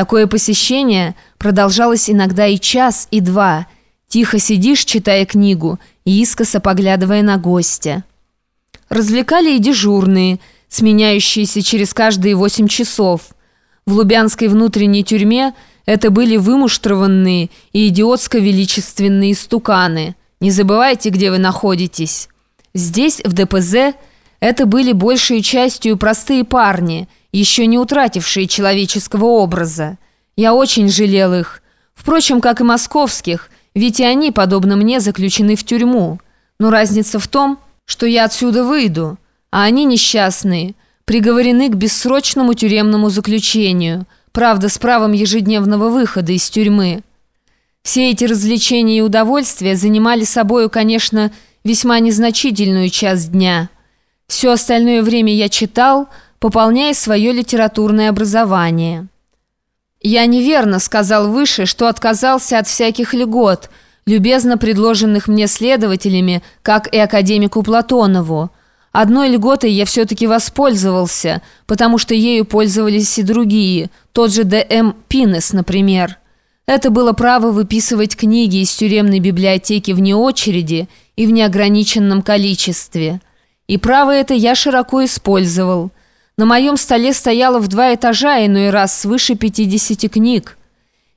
Такое посещение продолжалось иногда и час, и два. Тихо сидишь, читая книгу, и искоса поглядывая на гостя. Развлекали и дежурные, сменяющиеся через каждые восемь часов. В Лубянской внутренней тюрьме это были вымуштрованные и идиотско-величественные стуканы. Не забывайте, где вы находитесь. Здесь, в ДПЗ, это были большей частью простые парни, еще не утратившие человеческого образа. Я очень жалел их. Впрочем, как и московских, ведь и они, подобно мне, заключены в тюрьму. Но разница в том, что я отсюда выйду, а они несчастные, приговорены к бессрочному тюремному заключению, правда, с правом ежедневного выхода из тюрьмы. Все эти развлечения и удовольствия занимали собою, конечно, весьма незначительную часть дня – все остальное время я читал, пополняя свое литературное образование. Я неверно сказал выше, что отказался от всяких льгот, любезно предложенных мне следователями, как и академику Платонову. Одной льготой я все-таки воспользовался, потому что ею пользовались и другие, тот же Д.М. Пинес, например. Это было право выписывать книги из тюремной библиотеки вне очереди и в неограниченном количестве – и право это я широко использовал. На моем столе стояло в два этажа иной раз свыше 50 книг.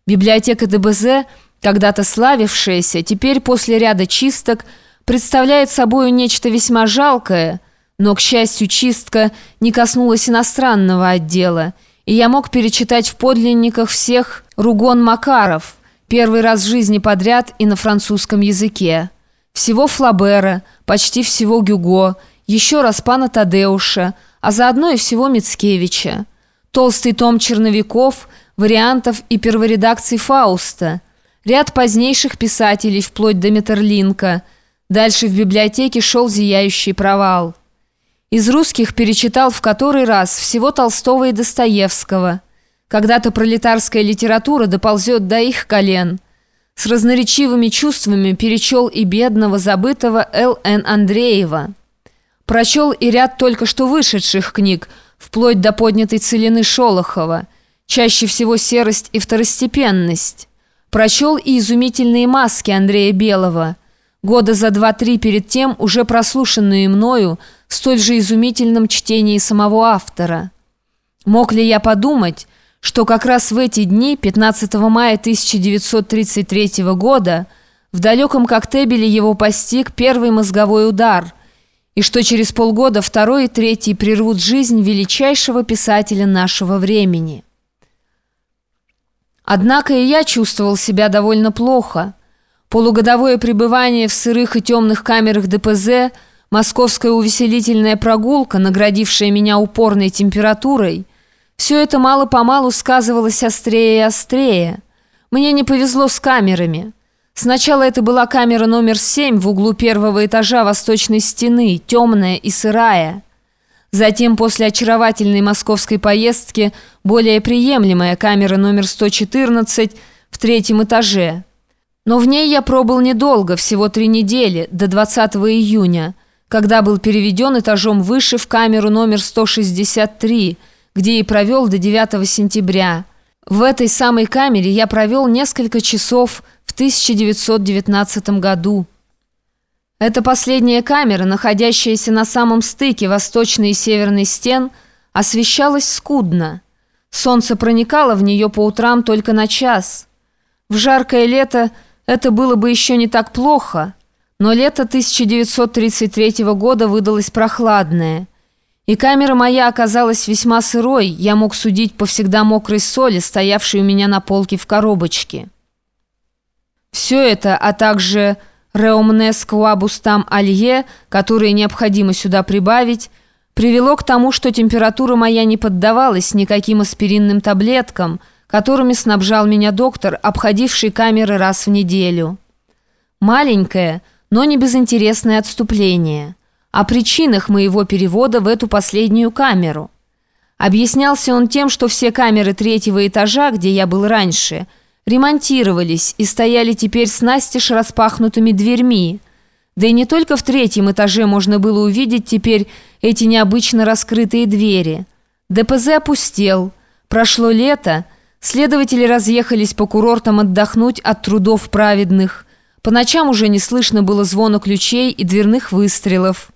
Библиотека ДБЗ, когда-то славившаяся, теперь после ряда чисток представляет собою нечто весьма жалкое, но, к счастью, чистка не коснулась иностранного отдела, и я мог перечитать в подлинниках всех Ругон Макаров, первый раз в жизни подряд и на французском языке. Всего Флабера, почти всего Гюго – еще раз пана Тадеуша, а заодно и всего Мицкевича. Толстый том черновиков, вариантов и перворедакций Фауста. Ряд позднейших писателей, вплоть до Метерлинка. Дальше в библиотеке шел зияющий провал. Из русских перечитал в который раз всего Толстого и Достоевского. Когда-то пролетарская литература доползет до их колен. С разноречивыми чувствами перечел и бедного, забытого Л.Н. Андреева. Прочел и ряд только что вышедших книг, вплоть до поднятой целины Шолохова, чаще всего серость и второстепенность. Прочел и изумительные маски Андрея Белого, года за два-три перед тем уже прослушанные мною в столь же изумительном чтении самого автора. Мог ли я подумать, что как раз в эти дни, 15 мая 1933 года, в далеком Коктебеле его постиг первый мозговой удар – и что через полгода второй и третий прервут жизнь величайшего писателя нашего времени. Однако и я чувствовал себя довольно плохо. Полугодовое пребывание в сырых и темных камерах ДПЗ, московская увеселительная прогулка, наградившая меня упорной температурой, все это мало-помалу сказывалось острее и острее. Мне не повезло с камерами. Сначала это была камера номер 7 в углу первого этажа восточной стены, темная и сырая. Затем, после очаровательной московской поездки, более приемлемая камера номер 114 в третьем этаже. Но в ней я пробыл недолго, всего три недели, до 20 июня, когда был переведен этажом выше в камеру номер 163, где и провел до 9 сентября. В этой самой камере я провел несколько часов в 1919 году. Эта последняя камера, находящаяся на самом стыке восточной и северной стен, освещалась скудно. Солнце проникало в нее по утрам только на час. В жаркое лето это было бы еще не так плохо, но лето 1933 года выдалось прохладное – и камера моя оказалась весьма сырой, я мог судить по всегда мокрой соли, стоявшей у меня на полке в коробочке. Все это, а также реомнес куабустам алье, которые необходимо сюда прибавить, привело к тому, что температура моя не поддавалась никаким аспиринным таблеткам, которыми снабжал меня доктор, обходивший камеры раз в неделю. Маленькое, но не безинтересное отступление – о причинах моего перевода в эту последнюю камеру. Объяснялся он тем, что все камеры третьего этажа, где я был раньше, ремонтировались и стояли теперь с настежь распахнутыми дверьми. Да и не только в третьем этаже можно было увидеть теперь эти необычно раскрытые двери. ДПЗ опустел. Прошло лето, Следователи разъехались по курортам отдохнуть от трудов праведных. По ночам уже не слышно было звона ключей и дверных выстрелов.